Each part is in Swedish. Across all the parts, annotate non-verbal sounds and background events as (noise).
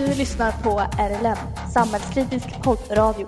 Du lyssnar på RLM, samhällskritisk poddradio.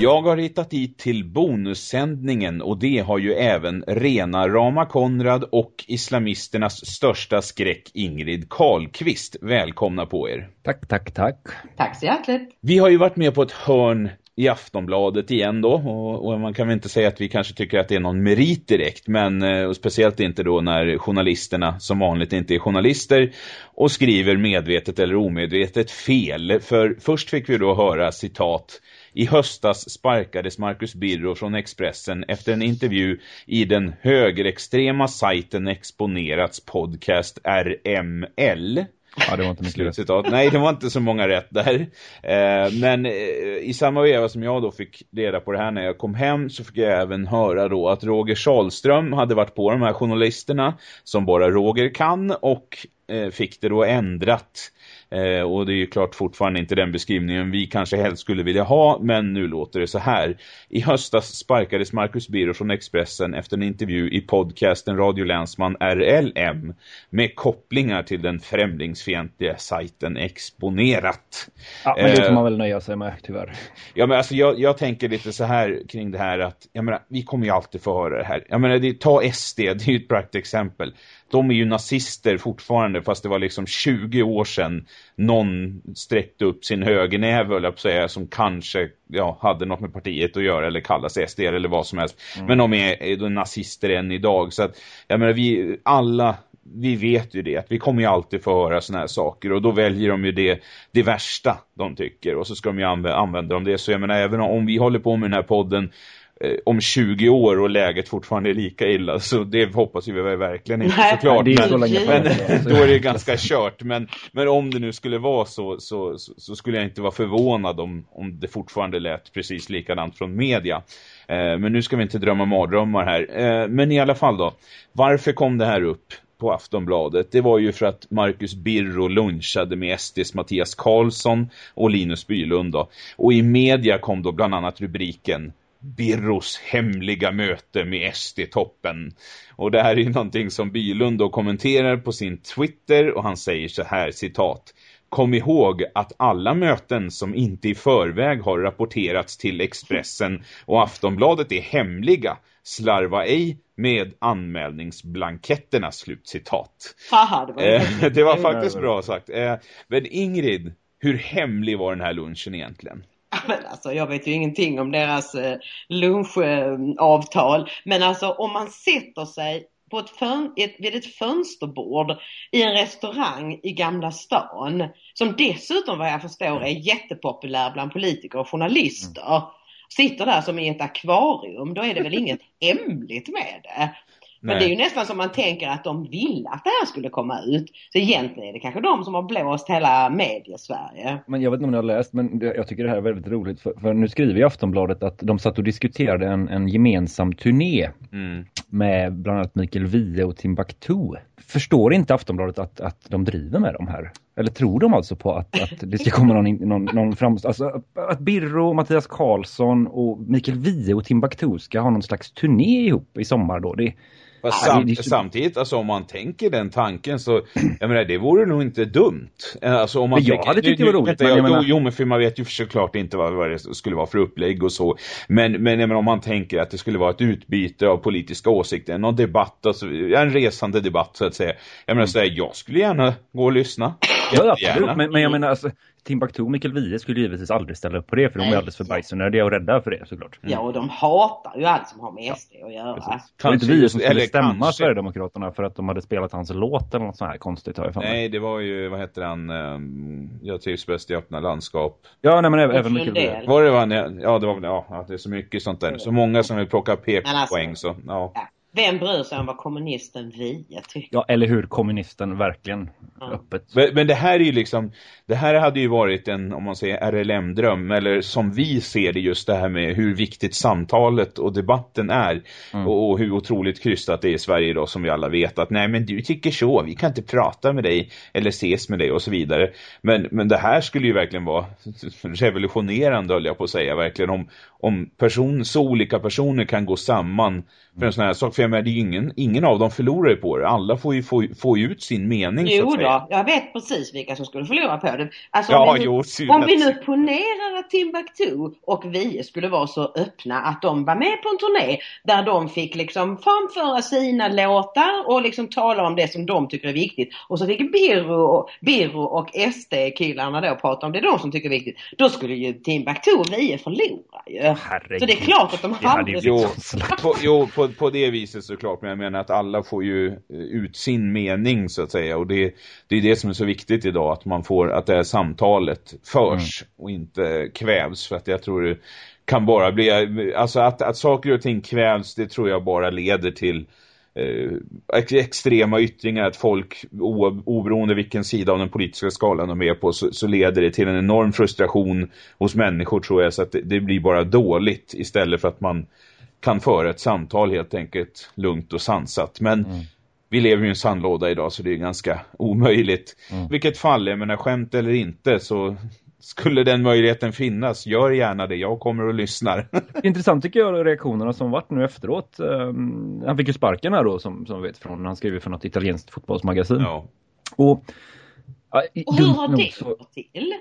Jag har hittat dit till bonussändningen och det har ju även rena Rama Konrad och islamisternas största skräck Ingrid Karlqvist. Välkomna på er. Tack, tack, tack. Tack så hjärtligt. Vi har ju varit med på ett hörn i Aftonbladet igen då och, och, man kan väl inte säga att vi kanske tycker att det är någon merit direkt men eh, och speciellt inte då när journalisterna som vanligt inte är journalister och skriver medvetet eller omedvetet fel för först fick vi då höra citat i höstas sparkades Marcus Birro från Expressen efter en intervju i den högerextrema sajten Exponerats podcast RML. Ja, det var inte mycket rätt. Nej, det var inte så många rätt där. Eh, men eh, i samma veva som jag då fick reda på det här när jag kom hem så fick jag även höra då att Roger Salström hade varit på de här journalisterna som bara Roger kan och eh, fick det då ändrat Eh, och det är ju klart fortfarande inte den beskrivningen vi kanske helst skulle vilja ha, men nu låter det så här. I höstas sparkades Marcus Biro från Expressen efter en intervju i podcasten Radio Länsman RLM med kopplingar till den främlingsfientliga sajten Exponerat. Ja, men det får man väl nöja sig med, tyvärr. Ja, men alltså jag, jag tänker lite så här kring det här att, jag menar, vi kommer ju alltid få höra det här. Jag menar, det, ta SD, det är ju ett praktiskt exempel de är ju nazister fortfarande fast det var liksom 20 år sedan någon sträckte upp sin högernäve eller säga som kanske ja, hade något med partiet att göra eller kallas SD eller vad som helst. Mm. Men de är, är nazister än idag så att jag menar vi alla vi vet ju det, att vi kommer ju alltid få höra såna här saker och då väljer de ju det, det värsta de tycker och så ska de ju använda, använda de det. Så jag menar, även om vi håller på med den här podden om 20 år och läget fortfarande är lika illa så det hoppas vi verkligen inte Nej, såklart men, så men då är det ganska kört men, men om det nu skulle vara så, så, så, så skulle jag inte vara förvånad om, om det fortfarande lät precis likadant från media eh, men nu ska vi inte drömma mardrömmar här eh, men i alla fall då varför kom det här upp på Aftonbladet. Det var ju för att Marcus Birro lunchade med SDs Mattias Karlsson och Linus Bylund. Då. Och i media kom då bland annat rubriken Birros hemliga möte med SD-toppen. Och det här är ju någonting som Bylund då kommenterar på sin Twitter och han säger så här, citat. Kom ihåg att alla möten som inte i förväg har rapporterats till Expressen och Aftonbladet är hemliga. Slarva ej med anmälningsblanketterna, slutcitat. Haha, det var, eh, det var faktiskt bra sagt. Eh, men Ingrid, hur hemlig var den här lunchen egentligen? (laughs) Men alltså, jag vet ju ingenting om deras eh, lunchavtal. Men alltså om man sätter sig på ett fön ett, vid ett fönsterbord i en restaurang i Gamla stan som dessutom vad jag förstår är jättepopulär bland politiker och journalister. Mm. Sitter där som i ett akvarium, då är det väl inget (laughs) hemligt med det. Men det är ju nästan som man tänker att de ville att det här skulle komma ut. Så egentligen är det kanske de som har blåst hela mediesverige. Men jag vet inte om ni har läst, men jag tycker det här är väldigt roligt. För, för nu skriver ju Aftonbladet att de satt och diskuterade en, en gemensam turné mm. med bland annat Mikael Wiehe och Timbuktu. Förstår inte Aftonbladet att, att de driver med de här? Eller tror de alltså på att, att det ska komma någon, någon, någon fram... Alltså att Birro, Mattias Karlsson och Mikael Wiehe och Timbuktu ska ha någon slags turné ihop i sommar då? Det, Fast sam det, det, samtidigt, alltså om man tänker den tanken så, jag menar, det vore nog inte dumt. Alltså om man men jag tänker, hade tyckt det var roligt. men jag menar... Jo, men för man vet ju såklart inte vad, vad det skulle vara för upplägg och så. Men, men menar, om man tänker att det skulle vara ett utbyte av politiska åsikter, någon debatt, alltså, en resande debatt så att säga. Jag menar, så här, jag skulle gärna gå och lyssna. Ja, absolut. Men, men jag menar, alltså, Timbuktu och Mikael Wiehe skulle givetvis aldrig ställa upp på det för de är alldeles för bajsnödiga och rädda för det såklart. Mm. Ja och de hatar ju allt som har med SD att göra. Precis. Det var inte Wiehe som skulle stämma kanske. Sverigedemokraterna för att de hade spelat hans låt eller något sånt här konstigt har jag Nej det var ju, vad heter han, um, jag trivs bäst i öppna landskap. Ja nej men även, även Mikael Wiehe. Var det var, ja det var ja det är så mycket sånt där. Så många som vill plocka PK-poäng alltså, så, ja. ja. Vem bryr sig om vad kommunisten vi tycker? Ja, eller hur kommunisten verkligen ja. öppet. Men, men, det här är ju liksom, det här hade ju varit en, om man säger RLM-dröm, eller som vi ser det just det här med hur viktigt samtalet och debatten är. Mm. Och, och, hur otroligt krystat det är i Sverige idag som vi alla vet. Att nej men du tycker så, vi kan inte prata med dig eller ses med dig och så vidare. Men, men det här skulle ju verkligen vara (laughs) revolutionerande, höll jag på att säga, verkligen. Om, om person, så olika personer kan gå samman för en sån här sak. för jag menar, det är ingen, ingen av dem förlorar på det. Alla får ju få, få ut sin mening jo så att säga. då, jag vet precis vilka som skulle förlora på det. Alltså, Ja, om, vi nu, jo, om vi nu ponerar att Timbuktu och vi skulle vara så öppna att de var med på en turné där de fick liksom framföra sina låtar och liksom tala om det som de tycker är viktigt. Och så fick Birro och, Birro och SD-killarna då prata om det de som tycker är viktigt. Då skulle ju Timbuktu och vi förlora ju. Herregud. Så det är klart att de hade ju Jo, på, jo på, på det viset såklart, men jag menar att alla får ju eh, ut sin mening så att säga. Och det, det är det som är så viktigt idag, att man får, att det här samtalet förs och inte kvävs. För att jag tror det kan bara bli, alltså att, att saker och ting kvävs, det tror jag bara leder till eh, ex- extrema yttringar att folk oberoende vilken sida av den politiska skalan de är på så, så leder det till en enorm frustration hos människor tror jag så att det, det blir bara dåligt istället för att man kan föra ett samtal helt enkelt lugnt och sansat men vi lever ju i en sandlåda idag så det är ganska omöjligt. Vilket fall, jag menar skämt eller inte så skulle den möjligheten finnas, gör gärna det. Jag kommer och lyssnar. (laughs) Intressant tycker jag reaktionerna som varit nu efteråt. Um, han fick ju sparken här då som, som vi vet från, han skrev ju för något italienskt fotbollsmagasin. ja. Och, ja, Och hur har det gått till?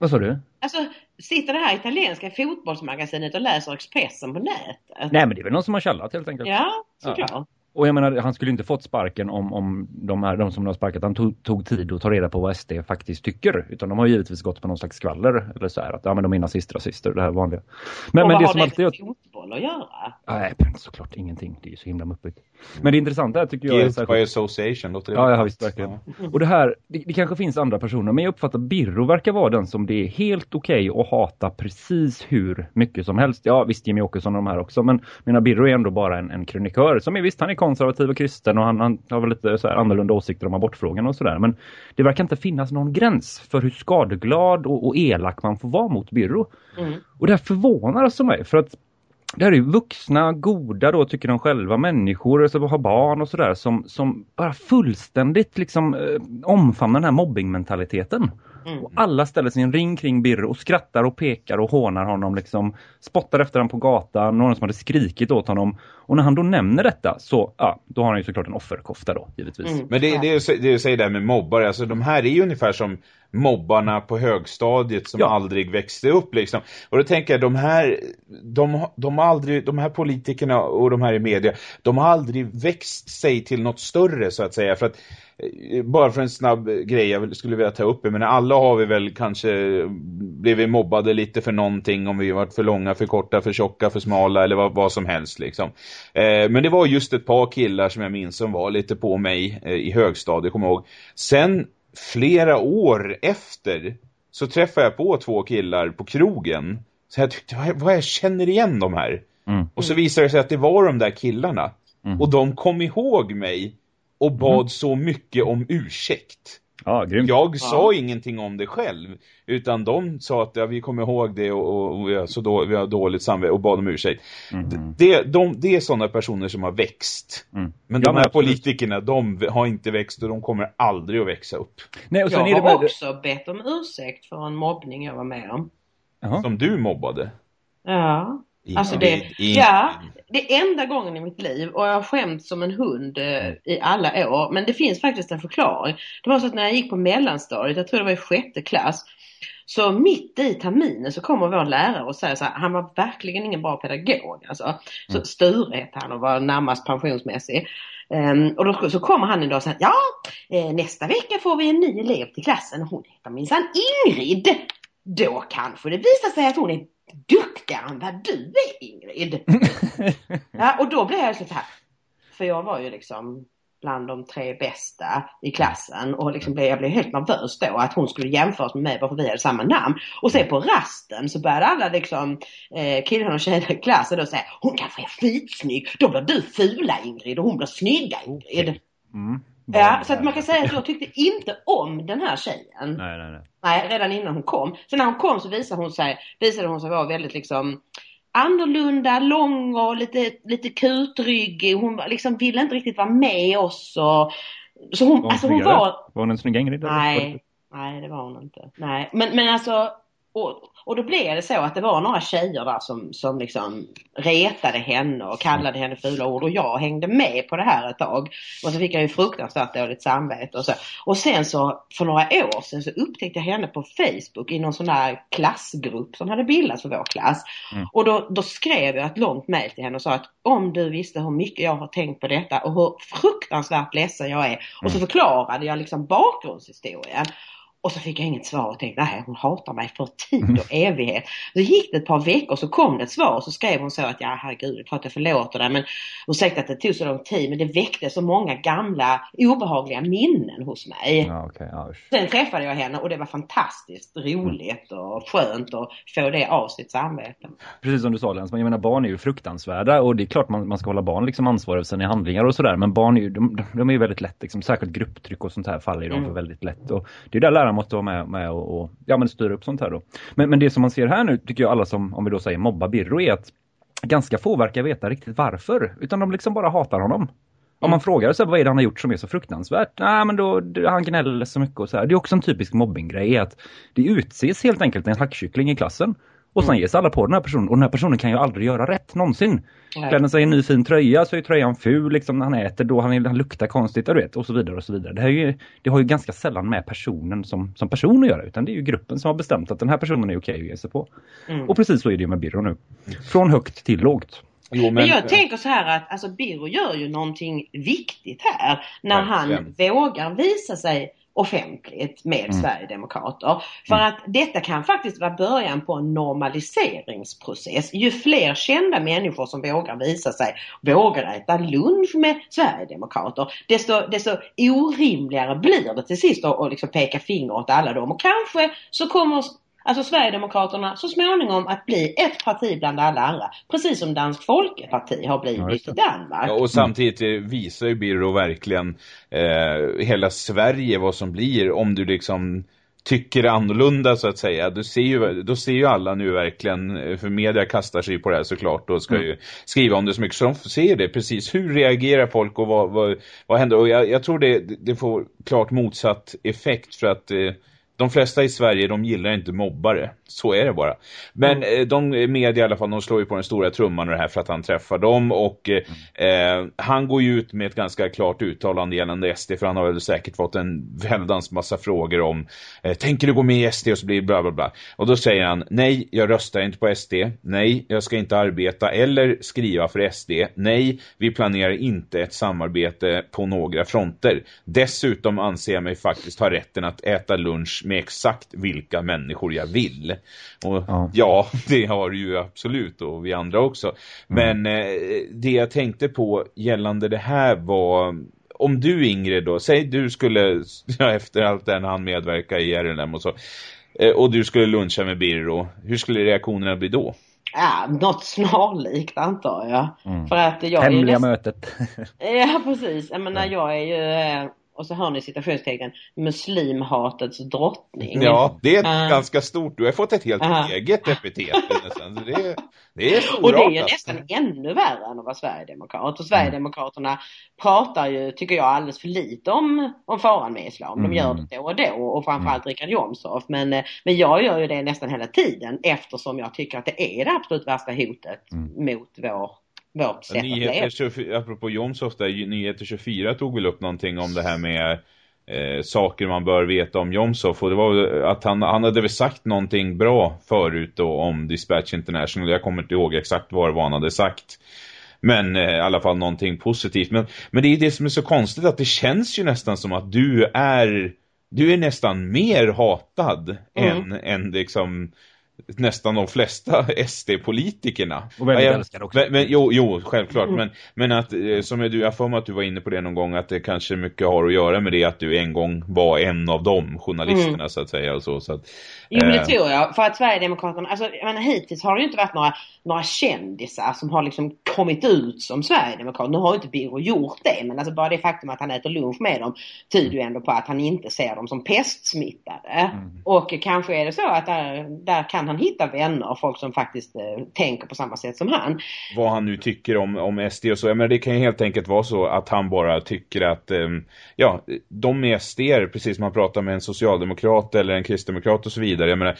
Vad sa du? Alltså, sitter det här italienska fotbollsmagasinet och läser Expressen på nätet? Nej men det är väl någon som har källat helt enkelt. Ja, såklart. Och jag menar, han skulle inte fått sparken om, om de, här, de som har sparkat han tog, tog tid att ta reda på vad SD faktiskt tycker. Utan de har givetvis gått på någon slags skvaller. Eller så här att ja, men de är nazister, rasister, det här vanliga. Men, och men vad det har som det alltid... med fotboll att göra? Nej, såklart ingenting. Det är ju så himla muppigt. Men det intressanta tycker jag är Guilt särskilt... by association, låter det Ja, ja visst verkligen. Och det här, det, det kanske finns andra personer, men jag uppfattar Birro verkar vara den som det är helt okej att hata precis hur mycket som helst. Ja, visst Jimmy Åkesson och de här också, men mina Birro är ändå bara en, en krönikör som är visst, han är konservativ och kristen och han, han har väl lite så annorlunda åsikter om abortfrågan och sådär. Men det verkar inte finnas någon gräns för hur skadeglad och, och elak man får vara mot Birro. Mm. Och det här förvånar alltså mig för att det här är ju vuxna, goda då tycker de själva, människor som har barn och sådär som, som bara fullständigt liksom eh, omfamnar den här mobbingmentaliteten. Mm. Och alla ställer sig i en ring kring Birro och skrattar och pekar och hånar honom liksom, spottar efter honom på gatan, någon som hade skrikit åt honom. Och när han då nämner detta så, ja, då har han ju såklart en offerkofta då, givetvis. Mm. Men det, det, är, det att säga där med mobbare, alltså de här är ju ungefär som mobbarna på högstadiet som Ja. aldrig växte upp liksom. Och då tänker jag, de här, de, de, har aldrig, de här politikerna och de här i media, de har aldrig växt sig till något större så att säga. För att, eh, bara för en snabb grej jag skulle vilja ta upp, men alla har vi väl kanske blivit mobbade lite för någonting om vi varit för långa, för korta, för tjocka, för smala eller vad, vad som helst liksom. Eh, men det var just ett par killar som jag minns som var lite på mig eh, i högstadiet, kommer jag ihåg. Sen flera år efter så träffade jag på två killar på krogen. Så jag tyckte, vad, vad jag känner igen de här. Mm. Och så visade det sig att det var de där killarna. Mm. Och de kom ihåg mig och bad så mycket om ursäkt. Ja, grymt. Jag sa ingenting om det själv. Utan de sa att ja, vi kommer ihåg det och, och, och så då, vi har dåligt samvete och bad om ursäkt. Mhm. Det, de, det är sådana personer som har växt. Mm. Men Ja, de här absolut. politikerna, de har inte växt och de kommer aldrig att växa upp. Nej, och sen Jag är det har med... också bett om ursäkt för en mobbning jag var med om. Jaha. Som du mobbade. Ja. I- Alltså i- det, i- ja, det är enda gången i mitt liv och jag har skämt som en hund eh, i alla år. Men det finns faktiskt en förklaring. Det var så att när jag gick på mellanstadiet, jag tror det var i sjätte klass, så mitt i terminen så kommer vår lärare och säger så här, han var verkligen ingen bra pedagog. Alltså. Så Sture hette han och var närmast pensionsmässig. Ehm, och då så kommer han en dag och säger, ja eh, nästa vecka får vi en ny elev till klassen. Hon heter minsann Ingrid. Då kanske det visar sig att hon är duktigare än vad du är Ingrid. ja, och då blev jag så här, för jag var ju liksom bland de tre bästa i klassen och liksom blev, jag blev helt nervös då att hon skulle jämföras med mig bara för vi hade samma namn. Och sen på rasten så började alla liksom eh, killarna och tjejerna i klassen då säga hon kanske är skitsnygg, då blir du fula Ingrid och hon blir snygga Ingrid. Mm. Ja, så att man kan säga att jag tyckte inte om den här tjejen. Nej, nej, nej. Nej, redan innan hon kom. Så när hon kom så visade hon sig, visade hon sig vara väldigt liksom annorlunda, lång och lite, lite kutryggig. Hon liksom ville inte riktigt vara med oss och så hon, Var hon alltså hon var, Var hon en snygg eller? nej, nej det var hon inte. Nej, men, men alltså och, och då blev det så att det var några tjejer där som, som liksom retade henne och kallade henne fula ord och jag hängde med på det här ett tag. Och så fick jag ju fruktansvärt dåligt samvete och så. Och sen så för några år sedan så upptäckte jag henne på Facebook i någon sån där klassgrupp som hade bildats för vår klass. Mm. Och då, då skrev jag ett långt mejl till henne och sa att om du visste hur mycket jag har tänkt på detta och hur fruktansvärt ledsen jag är. Och så mm. förklarade jag liksom bakgrundshistorien. Och så fick jag inget svar och tänkte nej hon hatar mig för tid och evighet. Så gick det ett par veckor så kom det ett svar och så skrev hon så att ja herregud, klart jag förlåter dig men ursäkta att det tog så lång tid men det väckte så många gamla obehagliga minnen hos mig. Ja, okay, Sen träffade jag henne och det var fantastiskt roligt och skönt att få det av sitt samvete. Precis som du sa Lens, jag menar barn är ju fruktansvärda och det är klart man, man ska hålla barn liksom ansvariga för sina handlingar och sådär men barn är ju, de, de är ju väldigt lätt, liksom, särskilt grupptryck och sånt här faller ju mm. de för väldigt lätt och det är där läraren måste vara med, med och, och, ja, men styra upp sånt här då. Men, men det som man ser här nu tycker jag alla som, om vi då säger mobba Birro är att ganska få verkar veta riktigt varför. Utan de liksom bara hatar honom. Om man mm. frågar sig vad är det han har gjort som är så fruktansvärt? Nej men då, han gnäller så mycket och så här. Det är också en typisk mobbinggrej att det utses helt enkelt en hackkyckling i klassen. Och sen mm. ges alla på den här personen. Och den här personen kan ju aldrig göra rätt någonsin. Klär sig i en ny fin tröja så är tröjan ful liksom när han äter. Då han, han luktar konstigt och, vet, och så vidare och så vidare. Det, här ju, det har ju ganska sällan med personen som, som person att göra. Utan det är ju gruppen som har bestämt att den här personen är okej att ge sig på. Mm. Och precis så är det ju med Birro nu. Från högt till lågt. Jo, men... men... jag tänker så här att alltså Birro gör ju någonting viktigt här. När Verkligen. han vågar visa sig offentligt med mm. Sverigedemokrater. För mm. att detta kan faktiskt vara början på en normaliseringsprocess. Ju fler kända människor som vågar visa sig, vågar äta lunch med Sverigedemokrater, desto, desto orimligare blir det till sist att liksom peka finger åt alla dem. Och kanske så kommer alltså Sverigedemokraterna så småningom att bli ett parti bland alla andra. Precis som Dansk Folkeparti har blivit i Danmark. Ja, och samtidigt visar ju Birro verkligen eh, hela Sverige vad som blir om du liksom tycker annorlunda så att säga. Du ser ju, då ser ju alla nu verkligen, för media kastar sig på det här såklart och ska mm. ju skriva om det så mycket. Så de ser det precis. Hur reagerar folk och vad, vad, vad händer? Och jag, jag tror det, det får klart motsatt effekt för att eh, de flesta i Sverige, de gillar inte mobbare. Så är det bara. Men mm. Eh, de media i alla fall, de slår ju på den stora trumman det här för att han träffar dem. Och mm. eh, han går ju ut med ett ganska klart uttalande gällande SD. För han har väl säkert fått en väldans massa frågor om eh, Tänker du gå med i SD och så blir det bla bla bla. Och då säger han, nej jag röstar inte på SD. Nej, jag ska inte arbeta eller skriva för SD. Nej, vi planerar inte ett samarbete på några fronter. Dessutom anser jag mig faktiskt ha rätten att äta lunch med exakt vilka människor jag vill. Och ja, ja (laughs) det har ju absolut och vi andra också. Mm. Men eh, det jag tänkte på gällande det här var om du Ingrid då, säg du skulle (laughs) ja, efter allt den han medverkar i RNM och så eh, och du skulle luncha med Birro, hur skulle reaktionerna bli då? Ja, något snarlikt antar jag. Mm. För att jag Hemliga är mötet. (laughs) ja, precis. Jag menar, jag är ju eh, och så hör ni citationstecken, muslimhatets drottning. Ja, det är uh, ganska stort. Du har fått ett helt uh, eget epitet. det, är, det är Och det är ju nästan ännu värre än att vara Sverigedemokrat. Och Sverigedemokraterna mm. pratar ju, tycker jag, alldeles för lite om, om faran med islam. De mm. gör det då och då och framförallt mm. Richard Jomshof. Men, eh, men jag gör ju det nästan hela tiden eftersom jag tycker att det är det absolut värsta hotet mm. mot vår sätt Nyheter att 24, apropå Jomshof där, Nyheter 24 tog väl upp någonting om det här med eh, saker man bör veta om Jomshof och det var att han, han hade väl sagt någonting bra förut då om Dispatch International, jag kommer inte ihåg exakt vad, vad han hade sagt. Men eh, i alla fall någonting positivt. Men, men det är det som är så konstigt att det känns ju nästan som att du är du är nästan mer hatad mm. än, än liksom nästan de flesta (laughs) SD-politikerna. Och väldigt ja, älskade också. Men, men, jo, jo, självklart. Mm. Men, men att, eh, som du, jag får mig att du var inne på det någon gång, att det kanske mycket har att göra med det att du en gång var en av de journalisterna mm. så att säga. Och så, så att, jo, men det tror jag. För att Sverigedemokraterna, alltså jag menar, hittills har det ju inte varit några, några kändisar som har liksom kommit ut som Sverigedemokrat. Nu har inte Birro gjort det men alltså bara det faktum att han äter lunch med dem tyder ju ändå på att han inte ser dem som pestsmittade. Mm. Och kanske är det så att där, där kan han hitta vänner, folk som faktiskt eh, tänker på samma sätt som han. Vad han nu tycker om, om SD och så, jag menar det kan ju helt enkelt vara så att han bara tycker att eh, ja, de är SD, precis som man pratar med en socialdemokrat eller en kristdemokrat och så vidare. Jag menar,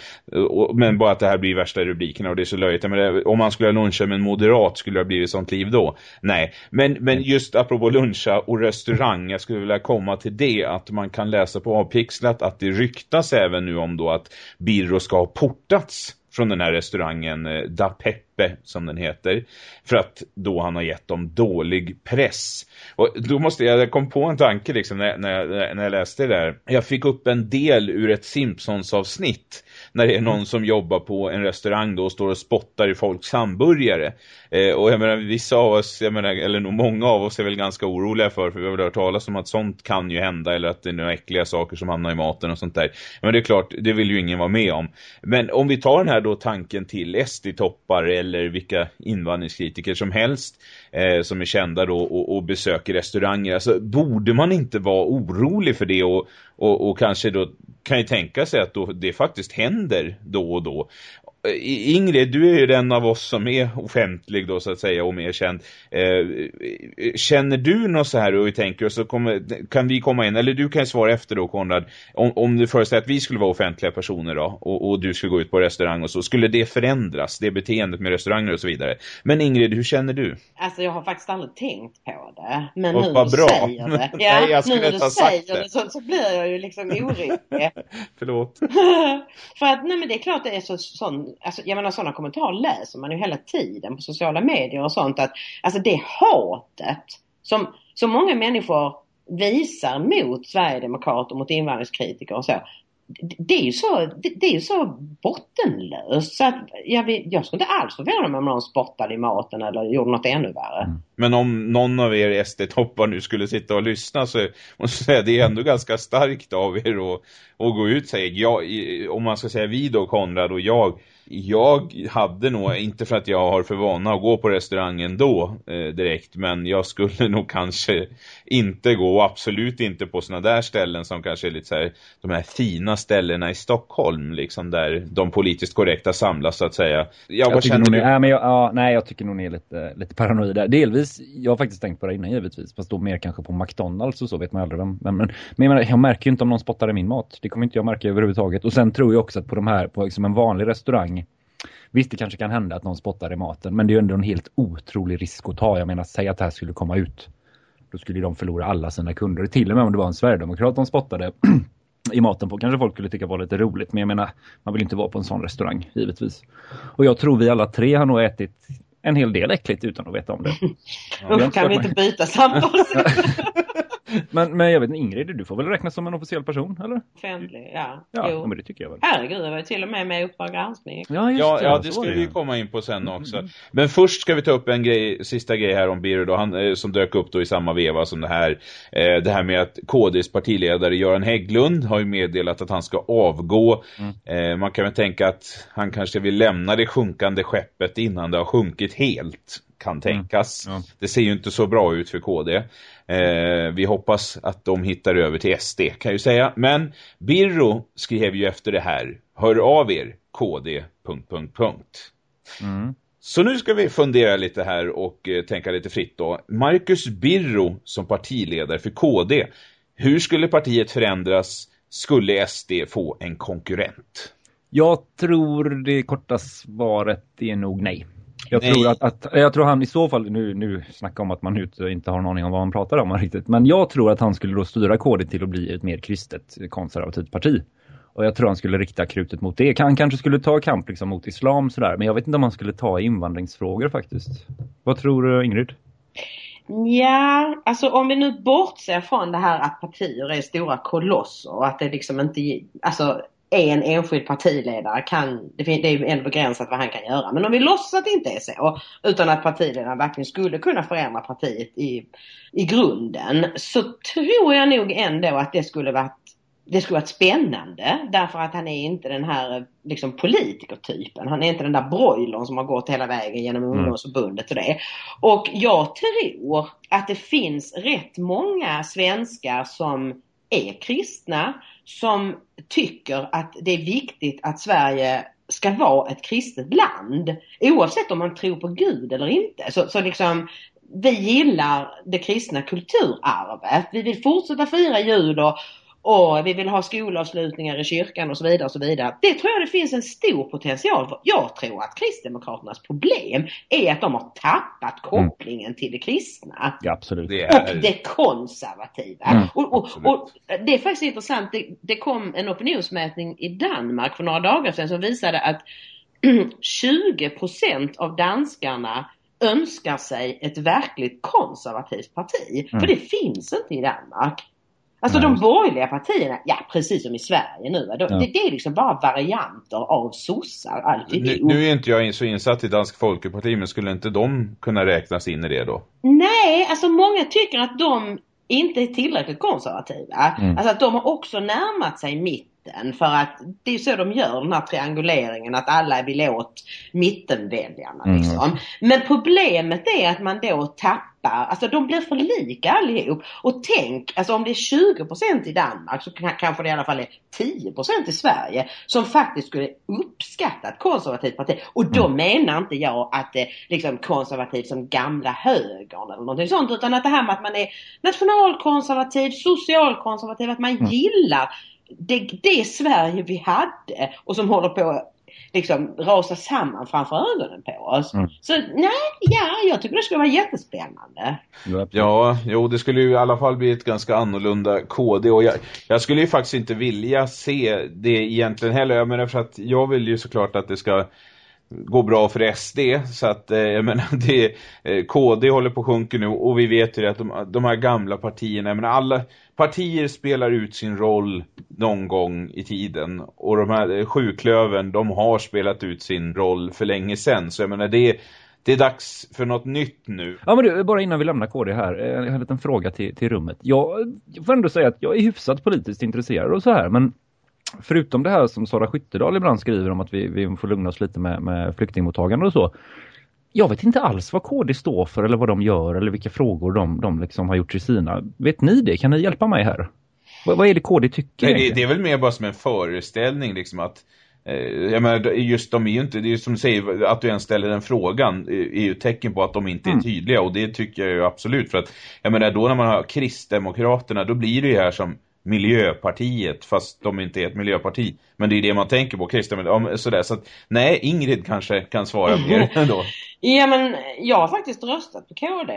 och, men bara att det här blir värsta rubrikerna och det är så löjligt. Jag menar, om man skulle ha luncha med en moderat skulle det ha blivit sånt liv då. Nej, men, men just apropå luncha och restaurang, jag skulle vilja komma till det att man kan läsa på Avpixlat att det ryktas även nu om då att Birro ska ha portats från den här restaurangen eh, Da Peppe som den heter. För att då han har gett dem dålig press. Och då måste jag, jag kom på en tanke liksom när, när, när jag läste det där. Jag fick upp en del ur ett Simpsons avsnitt när det är någon som jobbar på en restaurang då och står och spottar i folks hamburgare. Eh, och jag menar, vissa av oss, jag menar, eller nog många av oss är väl ganska oroliga för, för vi har väl hört talas om att sånt kan ju hända eller att det är några äckliga saker som hamnar i maten och sånt där. Men det är klart, det vill ju ingen vara med om. Men om vi tar den här då tanken till SD-toppar eller vilka invandringskritiker som helst eh, som är kända då och, och besöker restauranger. Alltså, borde man inte vara orolig för det och, och, och kanske då kan ju tänka sig att då det faktiskt händer då och då. Ingrid, du är ju den av oss som är offentlig då så att säga och mer känd. Eh, känner du något så här och tänker så kommer, kan vi komma in, eller du kan svara efter då Konrad, om, om du föreställer att vi skulle vara offentliga personer då och, och, du skulle gå ut på restaurang och så, skulle det förändras, det beteendet med restauranger och så vidare. Men Ingrid, hur känner du? Alltså jag har faktiskt aldrig tänkt på det, men och nu du bra. säger det, (laughs) ja, Nej, jag nu när du säger det, det så, så, blir jag ju liksom (laughs) orolig. Förlåt. (laughs) För att, nej men det är klart det är så, sån alltså, jag menar sådana kommentarer läser man ju hela tiden på sociala medier och sånt att alltså det hatet som, som många människor visar mot Sverigedemokrater, mot invandringskritiker och så. Det är ju så, det, det är ju så bottenlöst så att jag, jag skulle inte alls förvåna mig om någon spottade i maten eller gjorde något ännu värre. Mm. Men om någon av er SD-toppar nu skulle sitta och lyssna så måste jag säga det är ändå ganska starkt av er att, att gå ut och säga, jag, om man ska säga vi då Konrad och jag jag hade nog, inte för att jag har för vana att gå på restaurangen då eh, direkt, men jag skulle nog kanske inte gå, absolut inte på såna där ställen som kanske är lite så här, de här fina ställena i Stockholm, liksom där de politiskt korrekta samlas så att säga. Jag, jag känner du? Är, men jag, ja, nej, jag tycker nog ni är lite, lite paranoid där. Delvis, jag har faktiskt tänkt på det innan givetvis, fast då mer kanske på McDonalds och så vet man aldrig vem. Men, men, men jag, menar, jag märker ju inte om någon spottar i min mat. Det kommer inte jag märka överhuvudtaget. Och sen tror jag också att på de här, på liksom en vanlig restaurang Visst, det kanske kan hända att någon spottar i maten, men det är ändå en helt otrolig risk att ta. Jag menar, säg att det här skulle komma ut. Då skulle de förlora alla sina kunder. Till och med om det var en Sverigedemokrat som spottade (clears throat) i maten på kanske folk skulle tycka var lite roligt. Men jag menar, man vill inte vara på en sån restaurang, givetvis. Och jag tror vi alla tre har nog ätit en hel del äckligt utan att veta om det. (laughs) Ja. kan vi inte byta samtal? (laughs) (laughs) (laughs) men, men jag vet inte, Ingrid, du får väl räknas som en officiell person, eller? Offentlig, ja. Ja, jo. men det tycker jag väl. Herregud, jag var ju till och med med i Uppdrag granskning. Ja, just ja, det. Ja, det ska vi komma in på sen också. Mm. Men först ska vi ta upp en grej, sista grej här om Birro då, han, eh, som dök upp då i samma veva som det här. Eh, det här med att KDs partiledare Göran Hägglund har ju meddelat att han ska avgå. Mm. Eh, man kan väl tänka att han kanske vill lämna det sjunkande skeppet innan det har sjunkit helt kan mm. tänkas. Mm. Ja. Det ser ju inte så bra ut för KD. Eh, vi hoppas att de hittar över till SD kan jag ju säga. Men Birro skrev ju efter det här. Hör av er, KD... Mm. Så nu ska vi fundera lite här och eh, tänka lite fritt då. Marcus Birro som partiledare för KD. Hur skulle partiet förändras? Skulle SD få en konkurrent? Jag tror det korta svaret är nog nej. Jag tror, att, att, jag tror han i så fall, nu, nu snackar om att man inte har någon aning om vad man pratar om riktigt. Men jag tror att han skulle då styra KD till att bli ett mer kristet konservativt parti. Och jag tror han skulle rikta krutet mot det. Han kanske skulle ta kamp liksom mot islam sådär. Men jag vet inte om han skulle ta invandringsfrågor faktiskt. Vad tror du Ingrid? Ja, alltså om vi nu bortser från det här att partier är stora kolosser och att det liksom inte, alltså en enskild partiledare kan, det är ändå begränsat vad han kan göra. Men om vi låtsas att det inte är så, utan att partiledaren verkligen skulle kunna förändra partiet i, i grunden, så tror jag nog ändå att det skulle varit det skulle varit spännande därför att han är inte den här liksom politikertypen. Han är inte den där broilern som har gått hela vägen genom mm. ungdomsförbundet och det. Och jag tror att det finns rätt många svenskar som är kristna som tycker att det är viktigt att Sverige ska vara ett kristet land. Oavsett om man tror på Gud eller inte. Så, så liksom vi gillar det kristna kulturarvet. Vi vill fortsätta fira jul och, och vi vill ha skolavslutningar i kyrkan och så vidare och så vidare. Det tror jag det finns en stor potential för. Jag tror att Kristdemokraternas problem är att de har tappat mm. kopplingen mm. till det kristna. Ja, absolut. Det är... Och det konservativa. Mm, och, och, och, det är faktiskt intressant. Det, det kom en opinionsmätning i Danmark för några dagar sedan som visade att (clears throat) 20% av danskarna önskar sig ett verkligt konservativt parti. Mm. För det finns inte i Danmark. Alltså Nej. de borgerliga partierna, ja precis som i Sverige nu, de, ja. det, det, är liksom bara varianter av sossar. Nu, nu är inte jag så insatt i Dansk Folkeparti, men skulle inte de kunna räknas in i det då? Nej, alltså många tycker att de inte är tillräckligt konservativa. Mm. Alltså att de har också närmat sig mitt mitten för att det är så de gör den här trianguleringen att alla vill åt mittenväljarna mm. liksom. Men problemet är att man då tappar, alltså de blir för lika allihop. Och tänk, alltså om det är 20% i Danmark så kanske det i alla fall är 10% i Sverige som faktiskt skulle uppskatta ett konservativt parti. Och då mm. menar inte jag att det liksom konservativt som gamla högern eller någonting sånt utan att det här med att man är nationalkonservativ, socialkonservativ, att man mm. gillar det, det Sverige vi hade och som håller på liksom rasa samman framför ögonen på oss. Mm. Så nej, ja, jag tycker det skulle vara jättespännande. Ja, jo, det skulle ju i alla fall bli ett ganska annorlunda KD och jag, jag skulle ju faktiskt inte vilja se det egentligen heller. Jag menar för att jag vill ju såklart att det ska går bra för SD så att eh, jag menar (laughs) det eh, KD håller på att sjunka nu och vi vet ju att de, de här gamla partierna, jag menar alla partier spelar ut sin roll någon gång i tiden och de här eh, sjuklöven de har spelat ut sin roll för länge sedan så jag menar det det är dags för något nytt nu. Ja men du, bara innan vi lämnar KD här, eh, jag har en liten fråga till, till rummet. Jag, jag får ändå säga att jag är hyfsat politiskt intresserad och så här, men förutom det här som Sara Skyttedal ibland skriver om att vi, vi får lugna oss lite med, med flyktingmottagande och så. Jag vet inte alls vad KD står för eller vad de gör eller vilka frågor de, de liksom har gjort till sina. Vet ni det? Kan ni hjälpa mig här? Vad, vad är det KD tycker? Nej, det, det, är väl mer bara som en föreställning liksom att eh, jag menar, just de är ju inte, det är som du säger, att du ens ställer den frågan är ju tecken på att de inte är mm. tydliga och det tycker jag ju absolut för att, jag menar då när man har kristdemokraterna då blir det ju här som Miljöpartiet fast de inte är ett miljöparti. Men det är det man tänker på, Kristdemokraterna. Sådär. Så att, nej, Ingrid kanske kan svara (laughs) mer ändå. Ja, men jag har faktiskt röstat på KD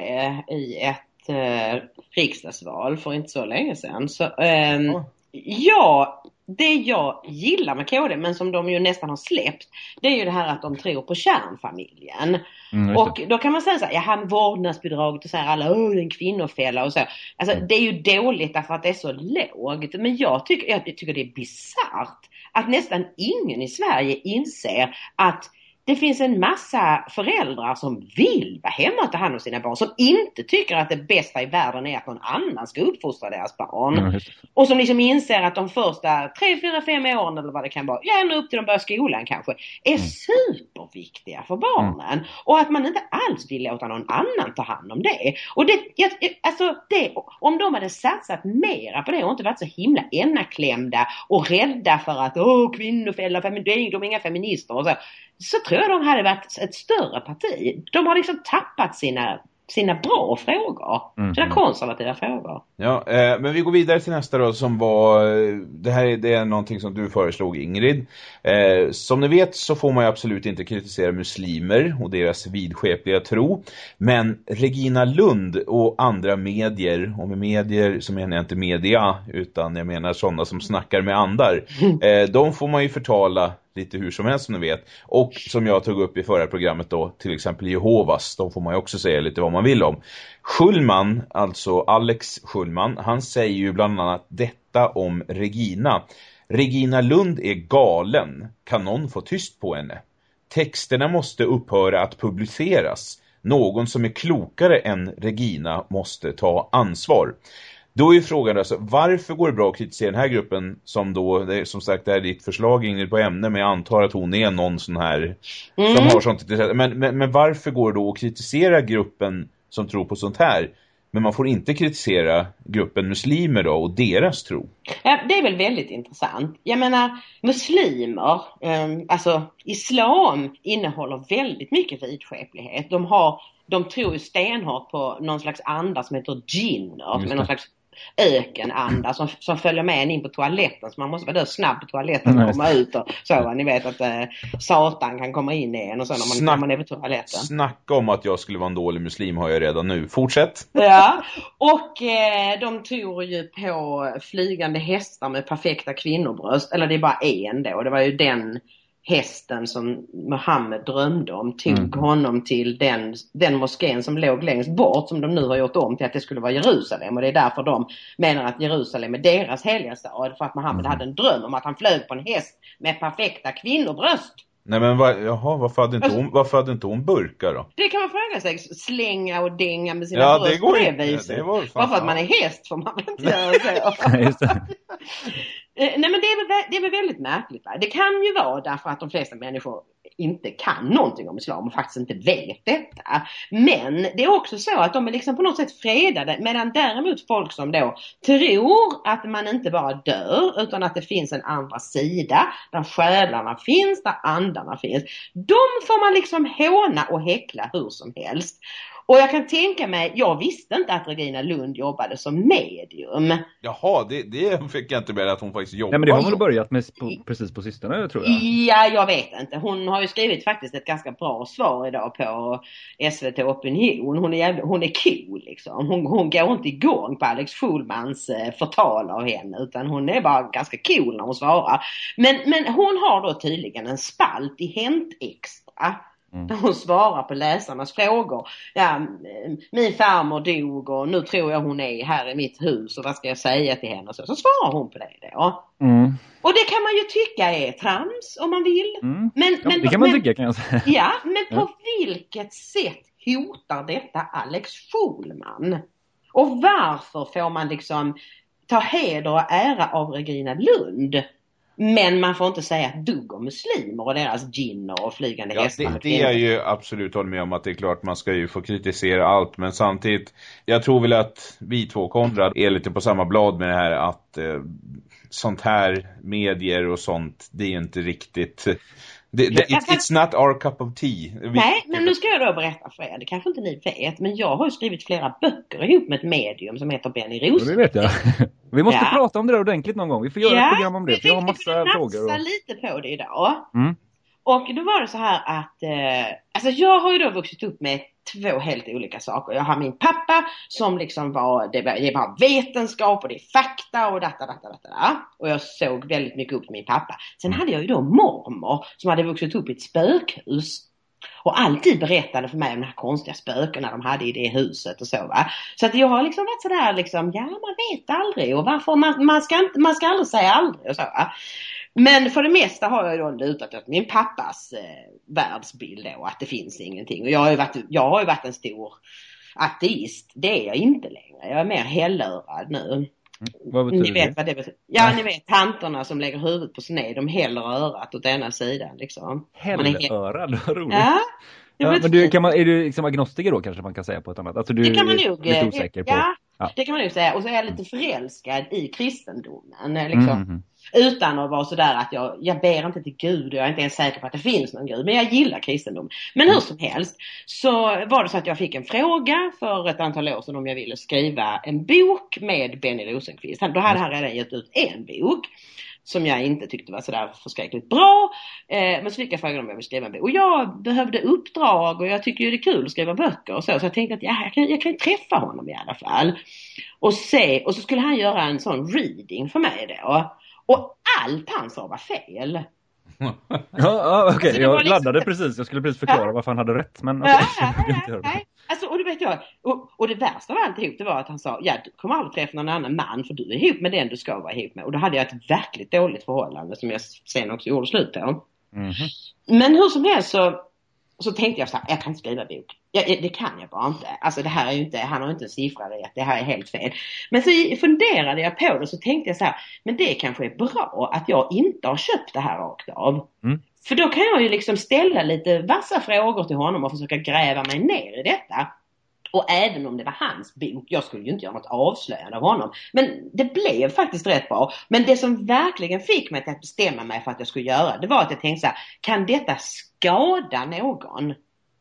i ett eh, riksdagsval för inte så länge sedan. Så, eh, ja, det jag gillar med KD, men som de ju nästan har släppt, det är ju det här att de tror på kärnfamiljen. Mm, och då kan man säga så här, ja han vårdnadsbidraget och så här alla, åh det är en kvinnofälla och så. Alltså mm. det är ju dåligt därför att det är så lågt. Men jag tycker, jag tycker det är bizarrt att nästan ingen i Sverige inser att det finns en massa föräldrar som vill vara hemma och ta hand om sina barn. Som inte tycker att det bästa i världen är att någon annan ska uppfostra deras barn. Mm. Och som liksom inser att de första 3, 4, 5 åren eller vad det kan vara, ja ända upp till de börjar skolan kanske, är mm. superviktiga för barnen. Mm. Och att man inte alls vill låta någon annan ta hand om det. Och det, alltså det, om de hade satsat mera på det och inte varit så himla ennaklämda och rädda för att åh kvinnofälla, de är inga feminister och så så tror jag de hade varit ett större parti. De har liksom tappat sina sina bra frågor. Mm. Sina konservativa frågor. Ja, eh, men vi går vidare till nästa då som var, det här är, det är någonting som du föreslog Ingrid. Eh, som ni vet så får man ju absolut inte kritisera muslimer och deras vidskepliga tro. Men Regina Lund och andra medier, och med medier så menar jag inte media utan jag menar sådana som snackar med andar. (laughs) Eh, de får man ju förtala lite hur som helst som ni vet. Och som jag tog upp i förra programmet då, till exempel Jehovas, de får man ju också säga lite vad man vill om. Schulman, alltså Alex Schulman, han säger ju bland annat detta om Regina. Regina Lund är galen. Kan någon få tyst på henne? Texterna måste upphöra att publiceras. Någon som är klokare än Regina måste ta ansvar. Då är ju frågan alltså, varför går det bra att kritisera den här gruppen som då, som sagt det är ditt förslag Ingrid på ämne, men jag antar att hon är någon sån här mm. som har sånt men, men, men varför går det då att kritisera gruppen som tror på sånt här? Men man får inte kritisera gruppen muslimer då och deras tro. Ja, det är väl väldigt intressant. Jag menar, muslimer, eh, alltså islam innehåller väldigt mycket vidskeplighet. De har, de tror ju stenhårt på någon slags anda som heter jinner, med någon slags ökenanda som, som följer med en in på toaletten så man måste vara där snabb på toaletten och komma ut och så. Ni vet att eh, Satan kan komma in i en och så när man, Snack, när man är på toaletten. Snacka om att jag skulle vara en dålig muslim har jag redan nu. Fortsätt! Ja, och eh, de tror ju på flygande hästar med perfekta kvinnobröst. Eller det är bara en då. Det var ju den hästen som Mohammed drömde om tog mm. honom till den, den moskén som låg längst bort som de nu har gjort om till att det skulle vara Jerusalem och det är därför de menar att Jerusalem är deras heliga stad för att Mohammed mm. hade en dröm om att han flög på en häst med perfekta kvinnobröst. Nej men va, jaha, varför hade, inte hon, varför hade inte hon burkar då? Det kan man fråga sig. Slänga och dänga med sina ja, bröst på det viset. Det Varför att man är häst får man väl inte (laughs) göra så. Eh, nej men det är, väl, det är väl väldigt märkligt. Va? Det kan ju vara därför att de flesta människor inte kan någonting om islam och faktiskt inte vet detta. Men det är också så att de är liksom på något sätt fredade medan däremot folk som då tror att man inte bara dör utan att det finns en andra sida där själarna finns, där andarna finns. De får man liksom håna och häckla hur som helst. Och jag kan tänka mig, jag visste inte att Regina Lund jobbade som medium. Jaha, det, det fick jag inte med att hon faktiskt jobbar. Nej men det har hon börjat med på, precis på sistone tror jag. Ja, jag vet inte. Hon har ju skrivit faktiskt ett ganska bra svar idag på SVT Opinion. Hon är, jävla, hon är cool liksom. Hon, hon går inte igång på Alex Schulmans eh, förtal av henne utan hon är bara ganska cool när hon svarar. Men, men hon har då tydligen en spalt i Hänt Extra Mm. Hon svarar på läsarnas frågor. Ja, min farmor dog och nu tror jag hon är här i mitt hus och vad ska jag säga till henne? Så, så svarar hon på det då. Mm. Och det kan man ju tycka är trams om man vill. Mm. Men, ja, men, det kan man men, tycka kan jag säga. Ja, men på vilket sätt hotar detta Alex Schulman? Och varför får man liksom ta heder och ära av Regina Lund? Men man får inte säga ett dugg om muslimer och deras ginner och flygande ja, hästar. Det, det är ju absolut håller med om att det är klart man ska ju få kritisera allt. Men samtidigt, jag tror väl att vi två Konrad är lite på samma blad med det här att eh, sånt här medier och sånt, det är inte riktigt det, det, it, it's not our cup of tea. Vi... Nej, men nu ska jag då berätta för er. Det kanske inte ni vet, men jag har skrivit flera böcker ihop med ett medium som heter Benny Rosenqvist. Det vet jag. (laughs) Vi måste ja. prata om det där ordentligt någon gång. Vi får göra ja, ett program om det. För jag har massa frågor. Och... lite på det idag. Mm. Och då var det så här att, eh, alltså jag har ju då vuxit upp med två helt olika saker. Jag har min pappa som liksom var, det var, det var vetenskap och det är fakta och detta, detta, detta. Och jag såg väldigt mycket upp till min pappa. Sen hade jag ju då mormor som hade vuxit upp i ett spökhus. Och alltid berättade för mig om de här konstiga spökena de hade i det huset och så va. Så att jag har liksom varit sådär liksom, ja man vet aldrig och varför man, man, ska, inte, man ska aldrig säga aldrig och så va. Men för det mesta har jag då lutat åt min pappas eh, världsbild då, att det finns ingenting. Och jag har ju varit, jag har ju varit en stor ateist. Det är jag inte längre. Jag är mer hällörad nu. Mm, vad betyder ni vet vad det betyder? Ja, Nej. ni vet tanterna som lägger huvudet på sned, de häller örat åt ena sidan liksom. Hällörad, vad roligt. Ja. Ja, men du, kan man, är du liksom agnostiker då kanske man kan säga på ett annat? Alltså du det kan man nog, lite osäker på? Ja, ja, det kan man nog säga. Och så är jag lite förälskad i kristendomen. Liksom. Mm. Utan att vara sådär att jag, jag ber inte till Gud och jag är inte ens säker på att det finns någon Gud. Men jag gillar kristendom. Men hur som helst så var det så att jag fick en fråga för ett antal år sedan om jag ville skriva en bok med Benny Rosenqvist. Då hade han redan gett ut en bok som jag inte tyckte var sådär förskräckligt bra. Eh, men så fick jag frågan om jag ville skriva en bok. Och jag behövde uppdrag och jag tycker ju det är kul att skriva böcker och så. Så jag tänkte att ja, jag, kan, jag kan träffa honom i alla fall. Och se, och så skulle han göra en sån reading för mig då. Och allt han sa var fel. (laughs) ja, ja okej. Okay. Alltså, jag liksom... laddade precis. Jag skulle precis förklara ja. varför han hade rätt. Men okay. ja, ja, (laughs) ja, ja. Alltså, och det vet jag. Och, och det värsta av alltihop det var att han sa, ja du kommer aldrig träffa någon annan man för du är ihop med den du ska vara ihop med. Och då hade jag ett verkligt dåligt förhållande som jag sen också gjorde slut på. Mm. Men hur som helst så Och så tänkte jag så här, jag kan inte skriva bok. Ja, det kan jag bara inte. Alltså det här är ju inte, han har inte en siffra rätt, det här är helt fel. Men så funderade jag på det och så tänkte jag så här, men det kanske är bra att jag inte har köpt det här rakt av. Mm. För då kan jag ju liksom ställa lite vassa frågor till honom och försöka gräva mig ner i detta. Och även om det var hans bok, jag skulle ju inte göra något avslöjande av honom. Men det blev faktiskt rätt bra. Men det som verkligen fick mig att bestämma mig för att jag skulle göra det var att jag tänkte så här, kan detta skada någon?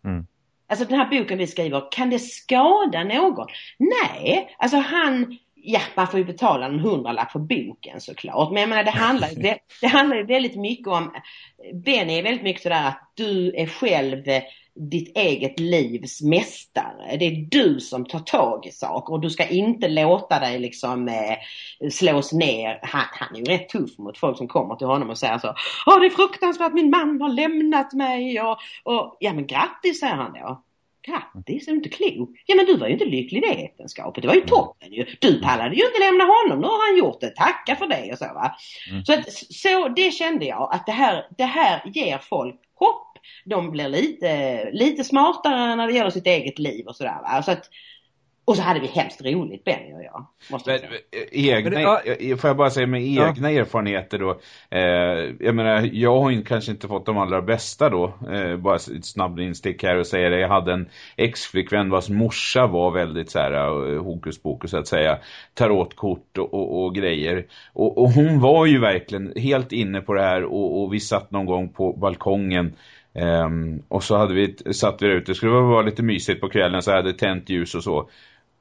Mm. Alltså den här boken vi skriver, kan det skada någon? Nej, alltså han, ja man får ju betala en hundralapp för boken såklart. Men jag menar det handlar, det, (laughs) det handlar ju väldigt mycket om, Benny är väldigt mycket sådär att du är själv ditt eget livs mästare. Det är du som tar tag i saker och du ska inte låta dig liksom eh, slås ner. Han, han är ju rätt tuff mot folk som kommer till honom och säger så Åh det är fruktansvärt, min man har lämnat mig och, och ja men grattis säger han då. Grattis, är du inte klok? Ja men du var ju inte lycklig i det äktenskapet. Det var ju toppen ju. Du pallade ju inte lämna honom. Nu har han gjort det. Tacka för det och så va. Mm. Så, att, så det kände jag att det här, det här ger folk hopp de blir lite, lite smartare när det gäller sitt eget liv och sådär. Va? Så att, och så hade vi hemskt roligt Benny och jag. Måste jag säga. Egna, får jag bara säga med egna ja. erfarenheter då. Eh, jag menar, jag har ju kanske inte fått de allra bästa då. Eh, bara ett snabbt instick här och säga det. Jag hade en ex-flickvän vars morsa var väldigt så här hokus pokus så att säga. Tarotkort och, och, och grejer. Och, och, hon var ju verkligen helt inne på det här och, och vi satt någon gång på balkongen Um, och så hade vi satt vi där ute. Det skulle vara lite mysigt på kvällen så jag hade tänt ljus och så.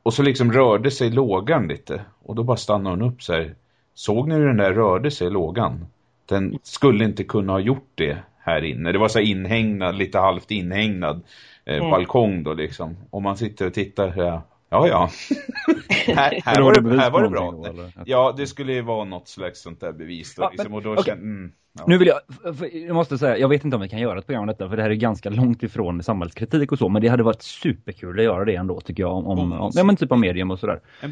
Och så liksom rörde sig lågan lite. Och då bara stannade hon upp så här. Såg ni hur den där rörde sig lågan? Den skulle inte kunna ha gjort det här inne. Det var så inhägnad, lite halvt inhägnad eh, mm. balkong då liksom. Och man sitter och tittar så här. Ja, ja. (laughs) här, här, var det, här var det bra. Då, ja, det skulle ju vara något slags sånt där bevis. Då, ja, liksom, och då okay. kände, mm, ja. Nu vill jag, jag måste säga, jag vet inte om vi kan göra ett program om detta, för det här är ganska långt ifrån samhällskritik och så, men det hade varit superkul att göra det ändå, tycker jag, om, om, om ja, men typ om medium och sådär. Eh,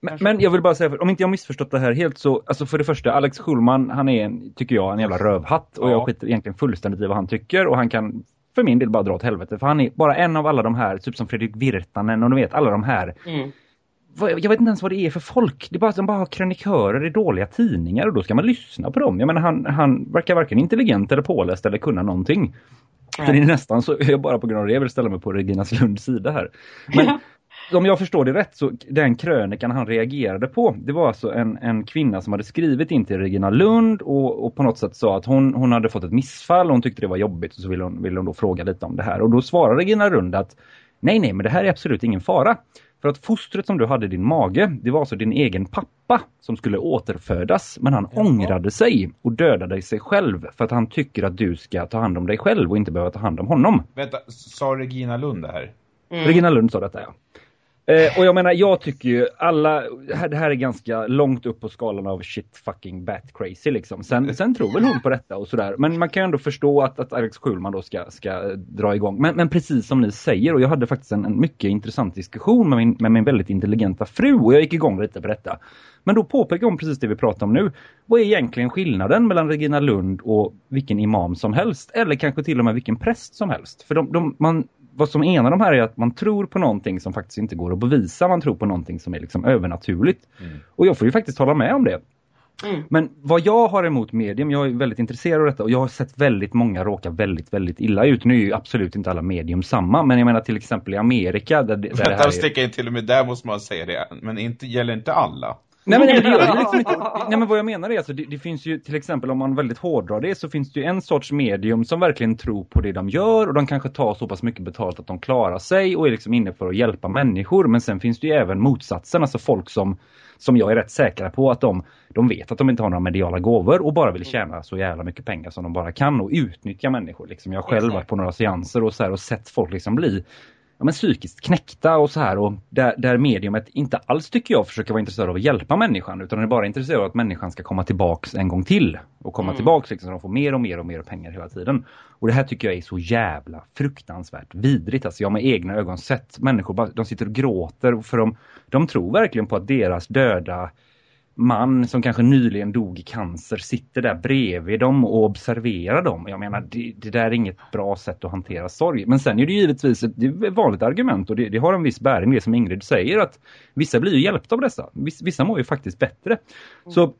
men, men, jag vill bara säga, om inte jag missförstått det här helt så, alltså för det första, Alex Schulman, han är, en, tycker jag, en jävla rövhatt, och jag skiter egentligen fullständigt i vad han tycker, och han kan för min del bara dra åt helvete. För han är bara en av alla de här, typ som Fredrik Virtanen och du vet, alla de här. Mm. Jag vet inte ens vad det är för folk. Det är bara att de bara har krönikörer i dåliga tidningar och då ska man lyssna på dem. Jag menar, han, han verkar varken intelligent eller påläst eller kunna någonting. Mm. Så det är nästan så (laughs) jag bara på grund av det vill ställa mig på Reginas Lunds sida här. Men om jag förstår det rätt så den krönikan han reagerade på det var alltså en, en kvinna som hade skrivit in till Regina Lund och, och på något sätt sa att hon, hon hade fått ett missfall och hon tyckte det var jobbigt och så ville hon, ville hon då fråga lite om det här. Och då svarade Regina Lund att nej nej men det här är absolut ingen fara. För att fostret som du hade i din mage, det var alltså din egen pappa som skulle återfödas. Men han Jaha. ångrade sig och dödade sig själv för att han tycker att du ska ta hand om dig själv och inte behöva ta hand om honom. Vänta, sa Regina Lund det här? Mm. Regina Lund sa detta, ja. Eh, och jag menar, jag tycker ju alla, det här är ganska långt upp på skalan av shit fucking bat crazy liksom. Sen, sen tror väl hon på detta och sådär. Men man kan ju ändå förstå att, att Alex Schulman då ska, ska dra igång. Men, men precis som ni säger, och jag hade faktiskt en, en mycket intressant diskussion med min, med min väldigt intelligenta fru och jag gick igång lite på detta. Men då påpekar hon precis det vi pratar om nu. Vad är egentligen skillnaden mellan Regina Lund och vilken imam som helst? Eller kanske till och med vilken präst som helst? För de, de, man, vad som enar de här är att man tror på någonting som faktiskt inte går att bevisa. Man tror på någonting som är liksom övernaturligt. Mm. Och jag får ju faktiskt hålla med om det. Mm. Men vad jag har emot medium, jag är väldigt intresserad av detta och jag har sett väldigt många råka väldigt, väldigt illa ut. Nu är ju absolut inte alla medium samma, men jag menar till exempel i Amerika där, där det här är... sticka in till och med där måste man säga det, men inte, gäller inte alla. Nej men, nej, men det gör liksom inte. Nej men vad jag menar är alltså, det, det, finns ju till exempel om man väldigt hårdrar det så finns det ju en sorts medium som verkligen tror på det de gör och de kanske tar så pass mycket betalt att de klarar sig och är liksom inne för att hjälpa människor. Men sen finns det ju även motsatsen, alltså folk som, som jag är rätt säkra på att de, de vet att de inte har några mediala gåvor och bara vill tjäna så jävla mycket pengar som de bara kan och utnyttja människor. Liksom. Jag har själv varit på några seanser och, så här, och sett folk liksom bli ja, men psykiskt knäckta och så här och där, där mediumet inte alls tycker jag försöker vara intresserad av att hjälpa människan utan är bara intresserad av att människan ska komma tillbaks en gång till och komma mm. tillbaks liksom, så de får mer och mer och mer pengar hela tiden. Och det här tycker jag är så jävla fruktansvärt vidrigt. Alltså jag har med egna ögon sett människor, de sitter och gråter för de, de tror verkligen på att deras döda man som kanske nyligen dog i cancer sitter där bredvid dem och observerar dem. Jag menar, det, det där är inget bra sätt att hantera sorg. Men sen är det givetvis ett, det ett vanligt argument och det, det, har en viss bäring, det som Ingrid säger, att vissa blir ju hjälpta av dessa. Vissa, vissa mår ju faktiskt bättre. Mm. Så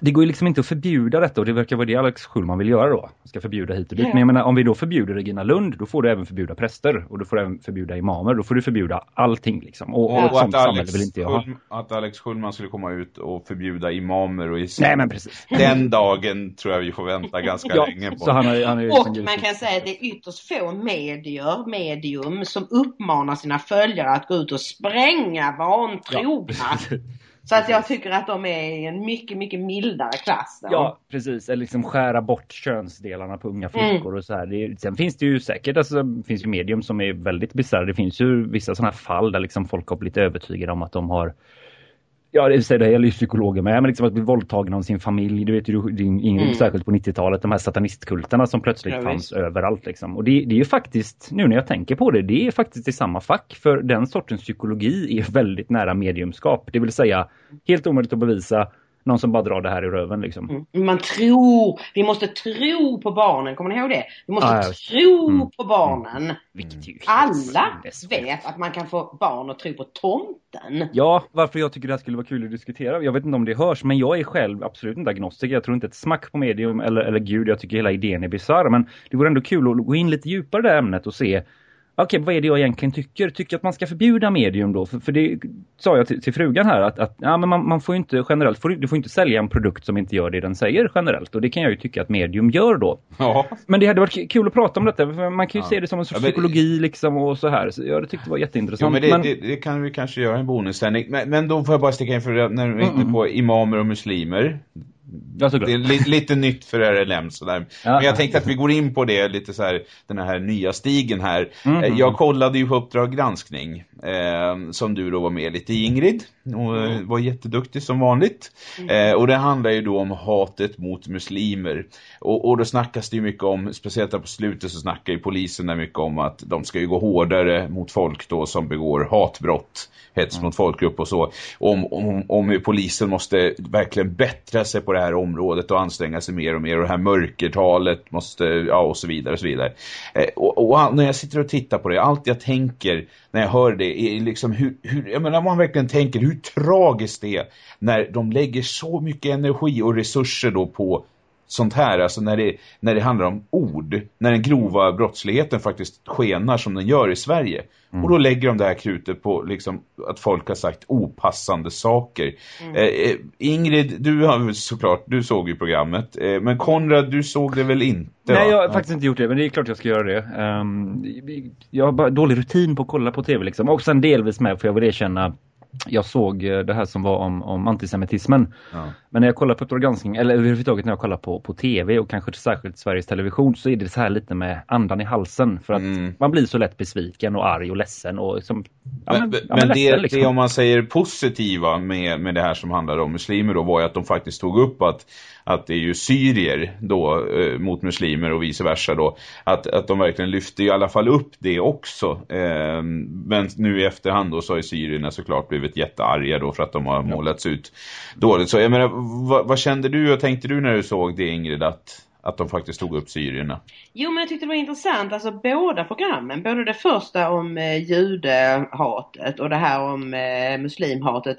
det går ju liksom inte att förbjuda detta och det verkar vara det Alex Schulman vill göra då. Ska förbjuda hit och dit. Men jag menar, om vi då förbjuder Regina Lund, då får du även förbjuda präster och då får du även förbjuda imamer. Då får du förbjuda allting liksom. Och, och, och att, Alex vill inte jag ha. att Alex Schulman skulle komma ut och förbjuda imamer och islam. Nej men precis. Den dagen tror jag vi får vänta ganska ja, länge på. Så han har, han har och man kan säga att det är ytterst få medier, medium som uppmanar sina följare att gå ut och spränga vantrogna. Ja. Så att jag tycker att de är i en mycket, mycket mildare klass. Då. Ja, precis. Eller liksom skära bort könsdelarna på unga flickor mm. och så här. Det, sen finns det ju säkert, alltså, det finns ju medium som är väldigt bisarra. Det finns ju vissa sådana här fall där liksom folk har blivit övertygade om att de har Ja, det, det gäller ju psykologer med, men liksom att bli våldtagen av sin familj, du vet ju Ingrid, mm. särskilt på 90-talet, de här satanistkulterna som plötsligt ja, fanns visst. överallt. Liksom. Och det, det är ju faktiskt, nu när jag tänker på det, det är faktiskt i samma fack, för den sortens psykologi är väldigt nära mediumskap. Det vill säga, helt omöjligt att bevisa, någon som bara drar det här i röven liksom. Mm. Man tror, vi måste tro på barnen, kommer ni ihåg det? Vi måste ah, tro mm. på barnen. Mm. Alla vet att man kan få barn att tro på tomten. Ja, varför jag tycker det här skulle vara kul att diskutera. Jag vet inte om det hörs, men jag är själv absolut inte agnostiker. Jag tror inte ett smack på medium eller, eller gud. Jag tycker hela idén är bisarr. Men det vore ändå kul att gå in lite djupare i det här ämnet och se okej, vad är det jag egentligen tycker? Tycker att man ska förbjuda medium då? För, för det sa jag till, till frugan här att, att ja, men man, man, får inte generellt, får, du får inte sälja en produkt som inte gör det den säger generellt. Och det kan jag ju tycka att medium gör då. Ja. Men det hade varit kul att prata om detta. För man kan ju ja. se det som en sorts ja, psykologi liksom och så här. Så jag tyckte det var jätteintressant. Ja, men det, men... Det, det, kan vi kanske göra en bonussändning. Men, men då får jag bara sticka in för när vi är inne på imamer och muslimer. Ja, det är li lite nytt för RLM sådär. Ja. Men jag tänkte att vi går in på det lite så här, den här nya stigen här. Mm -hmm. Jag kollade ju på Uppdrag granskning eh, som du då var med lite i Ingrid och mm. var jätteduktig som vanligt. Mm. Eh, och det handlar ju då om hatet mot muslimer. Och, och då snackas det ju mycket om, speciellt där på slutet så snackar ju polisen där mycket om att de ska ju gå hårdare mot folk då som begår hatbrott, hets mm. mot folkgrupp och så. Om, om, om polisen måste verkligen bättra sig på det här området och anstränga sig mer och mer och det här mörkertalet måste, ja och så vidare och så vidare. Eh, och, och, när jag sitter och tittar på det, allt jag tänker när jag hör det är liksom hur, hur jag menar man verkligen tänker hur tragiskt det är när de lägger så mycket energi och resurser då på sånt här, alltså när det, när det handlar om ord, när den grova brottsligheten faktiskt skenar som den gör i Sverige. Mm. Och då lägger de det här krutet på liksom, att folk har sagt opassande saker. Mm. Eh, eh Ingrid, du har såklart, du såg ju programmet. Eh, men Konrad, du såg det väl inte? Nej, jag har faktiskt inte gjort det, men det är klart jag ska göra det. Um, jag har bara dålig rutin på att kolla på tv liksom. Och sen delvis med, för jag vill erkänna jag såg eh, det här som var om, om antisemitismen. Ja. Men när jag kollar på Uppdrag granskning, eller överhuvudtaget när jag kollar på, på tv och kanske särskilt Sveriges Television så är det så här lite med andan i halsen. För att mm. man blir så lätt besviken och arg och ledsen. Och liksom, ja, men, men, ja, men det, liksom. det om man säger positiva med, med det här som handlar om muslimer då var ju att de faktiskt tog upp att att det är ju syrier då eh, mot muslimer och vice versa då. Att, att de verkligen lyfte i alla fall upp det också. Eh, men nu i efterhand då så har ju syrierna såklart blivit jättearga då för att de har målats ut dåligt. Så jag menar, vad, vad kände du och tänkte du när du såg det Ingrid att att de faktiskt tog upp syrierna. Jo men jag tyckte det var intressant, alltså båda programmen, både det första om eh, judehatet och det här om eh, muslimhatet.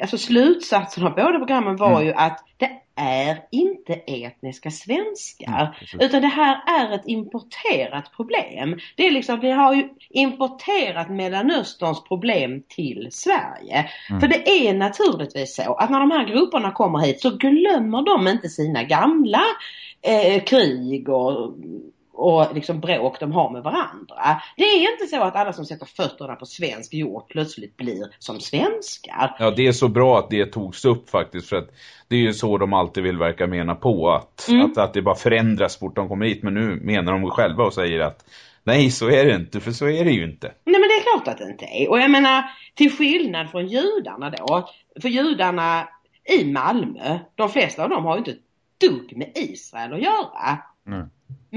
Alltså slutsatsen av båda programmen var mm. ju att det är inte etniska svenskar. Mm, utan det här är ett importerat problem. Det är liksom, vi har ju importerat Mellanösterns problem till Sverige. Mm. För det är naturligtvis så att när de här grupperna kommer hit så glömmer de inte sina gamla eh, krig och och liksom bråk de har med varandra. Det är inte så att alla som sätter fötterna på svensk jord plötsligt blir som svenskar. Ja, det är så bra att det togs upp faktiskt för att det är ju så de alltid vill verka mena på att, mm. att, att det bara förändras fort de kommer hit. Men nu menar de själva och säger att nej så är det inte, för så är det ju inte. Nej men det är klart att det inte är. Och jag menar till skillnad från judarna då, för judarna i Malmö, de flesta av dem har ju inte ett dugg med Israel att göra. Mm.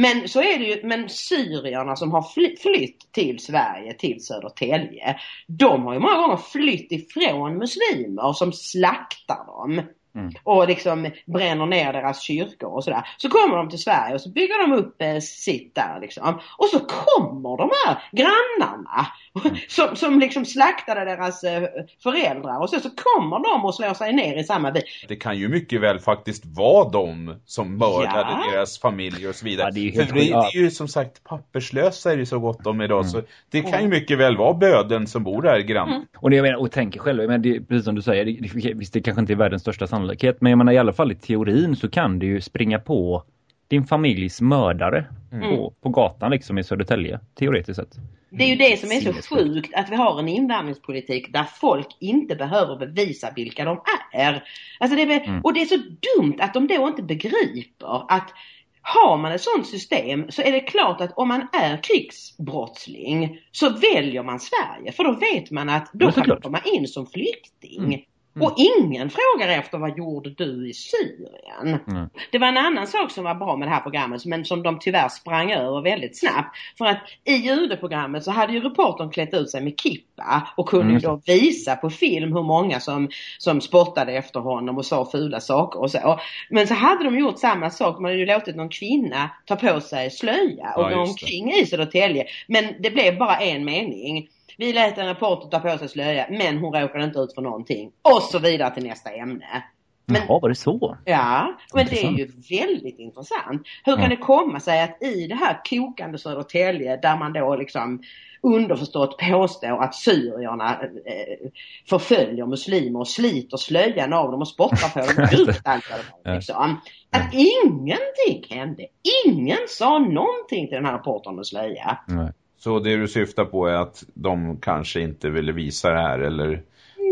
Men så är det ju, men syrierna som har fly, flytt till Sverige, till Södertälje, de har ju många gånger flytt ifrån muslimer som slaktar dem. Mm. Och liksom bränner ner deras kyrkor och sådär. Så kommer de till Sverige och så bygger de upp eh, sitt där liksom. Och så kommer de här grannarna mm. (laughs) som, som liksom slaktade deras eh, föräldrar och så, så kommer de och slår sig ner i samma bil. Det kan ju mycket väl faktiskt vara de som mördade ja. deras familjer och så vidare. Ja, det, är För det, det, är ju som sagt papperslösa är det så gott om idag mm. så det kan ju mycket väl vara böden som bor där grann. Mm. Och, det, jag menar, och tänker själv, men det, precis som du säger, det, visst det kanske inte är världens största sannolikhet. Men jag menar i alla fall i teorin så kan du ju springa på din familjs mördare mm. på, på gatan liksom i Södertälje, teoretiskt sett. Det är ju det som är så sjukt att vi har en invandringspolitik där folk inte behöver bevisa vilka de är. Alltså det är, mm. Och det är så dumt att de då inte begriper att har man ett sådant system så är det klart att om man är krigsbrottsling så väljer man Sverige för då vet man att då kan man komma in som flykting. Mm. Mm. Och ingen frågar efter vad gjorde du i Syrien? Mm. Det var en annan sak som var bra med det här programmet men som de tyvärr sprang över väldigt snabbt. För att i judeprogrammet så hade ju reportern klätt ut sig med kippa och kunde mm. då visa på film hur många som, som spottade efter honom och sa fula saker och så. Men så hade de gjort samma sak. Man hade ju låtit någon kvinna ta på sig slöja och ja, gå omkring i Södertälje. Men det blev bara en mening. Vi lät en reporter ta på sig slöja men hon råkade inte ut för någonting. Och så vidare till nästa ämne. Men, Jaha, var det så? Ja, men det är ju väldigt intressant. Hur kan ja. det komma sig att i det här kokande Södertälje där man då liksom underförstått påstår att syrierna eh, förföljer muslimer och sliter slöjan av dem och spottar på dem (laughs) och liksom. Att ingenting hände. Ingen sa någonting till den här reportern med slöja. Nej. Så det du syftar på är att de kanske inte ville visa det här eller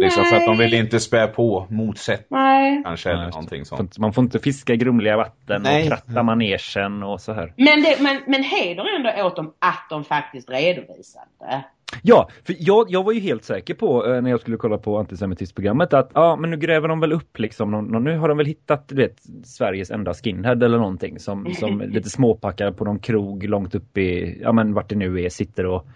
liksom för att de vill inte spä på motsättning Nej. kanske eller någonting sånt. Man får inte fiska grumliga vatten Nej. och kratta manegen och så här. Men, det, men, men heder ändå åt dem att de faktiskt redovisade. Ja, för jag, jag var ju helt säker på eh, när jag skulle kolla på antisemitisprogrammet att ja, men nu gräver de väl upp liksom, någon, nu har de väl hittat vet, Sveriges enda skinhead eller någonting som, som (laughs) lite småpackar på någon krog långt upp i, ja men vart det nu är, sitter och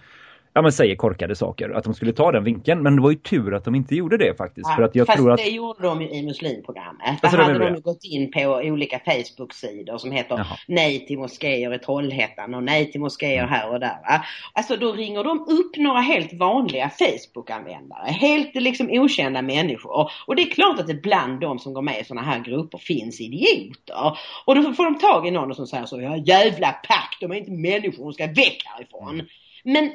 ja, men säger korkade saker. Att de skulle ta den vinkeln. Men det var ju tur att de inte gjorde det faktiskt. Ja, för att jag fast tror att... det gjorde de ju i muslimprogrammet. Alltså, Där hade de ju gått in på olika Facebook-sidor som heter Jaha. Nej till moskéer i Trollhättan och Nej till moskéer här och där. Va? Alltså då ringer de upp några helt vanliga Facebook-användare. Helt liksom okända människor. Och det är klart att det bland de som går med i sådana här grupper finns idioter. Och då får de tag i någon som säger så, ja jävla pack, de är inte människor, de ska väck härifrån. Mm. Men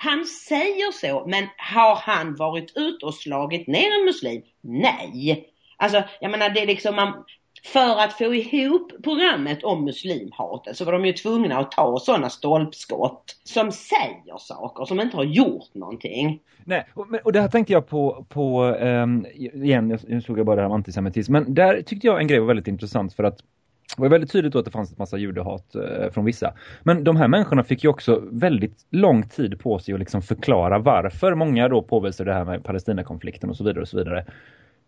han säger så, men har han varit ute och slagit ner en muslim? Nej. Alltså, jag menar det är liksom man, för att få ihop programmet om muslimhatet så var de ju tvungna att ta sådana stolpskott som säger saker som inte har gjort någonting. Nej, och, och det här tänkte jag på, på um, igen, nu såg jag bara det här om antisemitism, men där tyckte jag en grej var väldigt intressant för att det var väldigt tydligt då att det fanns ett massa judehat eh, från vissa. Men de här människorna fick ju också väldigt lång tid på sig att liksom förklara varför. Många då påvisade det här med Palestinakonflikten och så vidare och så vidare.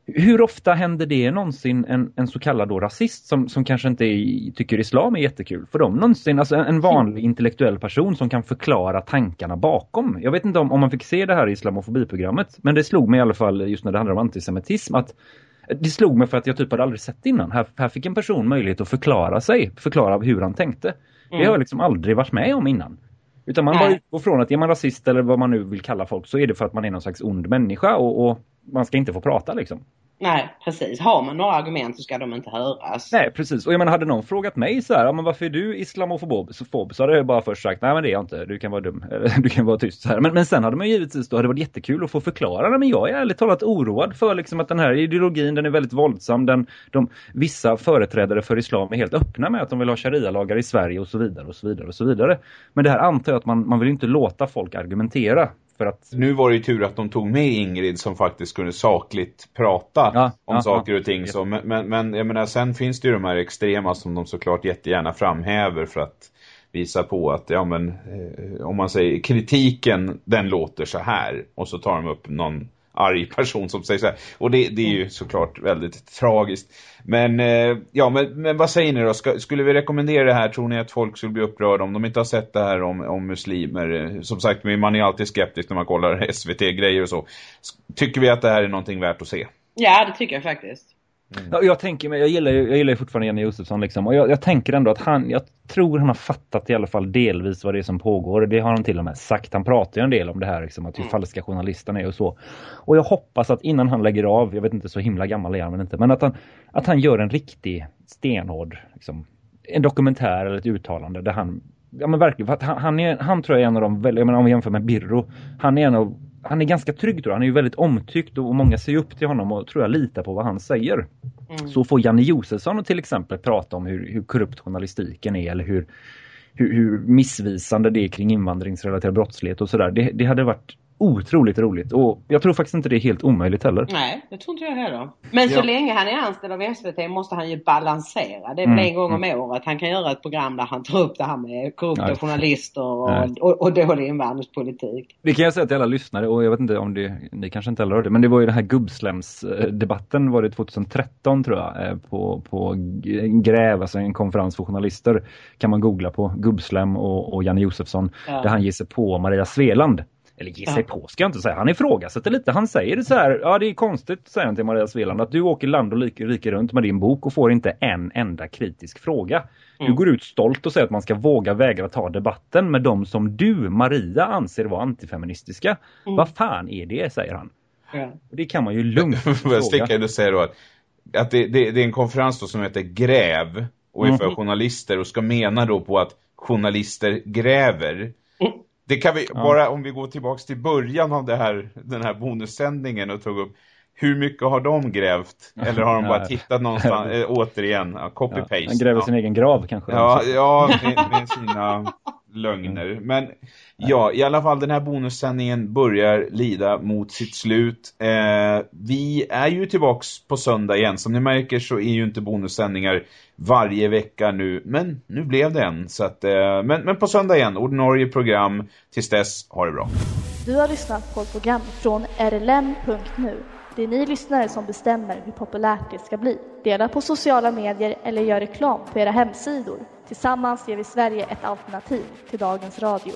Hur ofta händer det någonsin en, en så kallad då rasist som, som kanske inte är, tycker islam är jättekul? För dem någonsin, alltså en, en vanlig intellektuell person som kan förklara tankarna bakom. Jag vet inte om, om man fick se det här i islamofobiprogrammet, men det slog mig i alla fall just när det handlar om antisemitism att det slog mig för att jag typ hade aldrig sett innan. Här, här fick en person möjlighet att förklara sig, förklara hur han tänkte. Mm. Det har jag liksom aldrig varit med om innan. Utan man Nej. bara utgår från att är man rasist eller vad man nu vill kalla folk så är det för att man är någon slags ond människa och, och man ska inte få prata liksom. Nej, precis. Har man några argument så ska de inte höras. Nej, precis. Och jag menar, hade någon frågat mig så här, ja, men varför är du islamofob? Så hade jag bara först sagt, nej men det är jag inte, du kan vara dum, (laughs) du kan vara tyst så här. Men, men sen hade man givetvis då, hade det varit jättekul att få förklara, nej, men jag är ärligt talat oroad för liksom att den här ideologin, den är väldigt våldsam. Den, de, vissa företrädare för islam är helt öppna med att de vill ha sharia-lagar i Sverige och så vidare och så vidare och så vidare. Men det här antar jag att man, man vill inte låta folk argumentera för att... Nu var det ju tur att de tog med Ingrid som faktiskt kunde sakligt prata ja, om ja, saker och ting. Ja. Så, men, men jag menar, sen finns det ju de här extrema som de såklart jättegärna framhäver för att visa på att, ja men, eh, om man säger kritiken, den låter så här. Och så tar de upp någon arg person som säger så här. Och det, det är ju såklart väldigt tragiskt. Men, eh, ja, men, men vad säger ni då? Ska, skulle vi rekommendera det här? Tror ni att folk skulle bli upprörda om de inte har sett det här om, om muslimer? Eh, som sagt, man är alltid skeptisk när man kollar (laughs) SVT-grejer och så. Tycker vi att det här är någonting värt att se? Ja, det tycker jag faktiskt. Mm. Ja, jag tänker jag gillar ju, jag gillar ju fortfarande Janne Josefsson liksom. Och jag, jag, tänker ändå att han, jag tror han har fattat i alla fall delvis vad det är som pågår. Det har han till och med sagt. Han pratar ju en del om det här liksom, att hur mm. falska journalisterna är och så. Och jag hoppas att innan han lägger av, jag vet inte så himla gammal är han men inte, men att han, att han gör en riktig stenhård, liksom, en dokumentär eller ett uttalande där han Ja men verkligen, han, han, är, han tror jag är en av de, jag menar om vi jämför med Birro, han är en av han är ganska trygg tror jag. Han är ju väldigt omtyckt och många ser upp till honom och tror jag litar på vad han säger. Mm. Så får Janne Josefsson till exempel prata om hur, hur korrupt journalistiken är eller hur, hur, hur missvisande det är kring invandringsrelaterad brottslighet och sådär. Det, det hade varit otroligt roligt. Och jag tror faktiskt inte det är helt omöjligt heller. Nej, det tror inte jag heller. Men så länge han är anställd av SVT måste han ju balansera. Det är väl mm. en gång om mm. året. Han kan göra ett program där han tar upp det här med korrupta Nej. journalister och, och, och dålig invandringspolitik. Det kan jag säga till alla lyssnare och jag vet inte om det, ni kanske inte heller hörde, men det var ju den här gubbslämsdebatten var det 2013 tror jag eh, på, på Gräv, alltså en konferens för journalister kan man googla på Gubbslem och, och Janne Josefsson ja. där han ger sig på Maria Sveland eller ge sig ja. på ska jag inte säga. Han ifrågasätter lite. Han säger så här, ja det är konstigt säger han till Maria Sveland att du åker land och rike runt med din bok och får inte en enda kritisk fråga. Mm. Du går ut stolt och säger att man ska våga vägra ta debatten med de som du, Maria, anser vara antifeministiska. Mm. Vad fan är det, säger han. Ja. Det kan man ju lugnt (laughs) fråga. Sticka du säger då att, att det, det, det, är en konferens då som heter Gräv och är för mm. journalister och ska mena då på att journalister gräver. Det kan vi, ja. bara om vi går tillbaks till början av det här, den här bonussändningen och tog upp hur mycket har de grävt? Eller har de bara tittat någonstans? äh, (laughs) återigen, copy-paste. Ja, han gräver sin egen grav kanske. Ja, ja med, med sina (laughs) lögner. Men ja, i alla fall den här bonussändningen börjar lida mot sitt slut. Eh, vi är ju tillbaks på söndag igen. Som ni märker så är ju inte bonussändningar varje vecka nu. Men nu blev det en. Så att, eh, men, men på söndag igen, ordinarie program. Tills dess, ha det bra. Du har lyssnat på ett program från rlm.nu. Det är ni lyssnare som bestämmer hur populärt det ska bli. Dela på sociala medier eller gör reklam på era hemsidor. Tillsammans ger vi Sverige ett alternativ till dagens radio.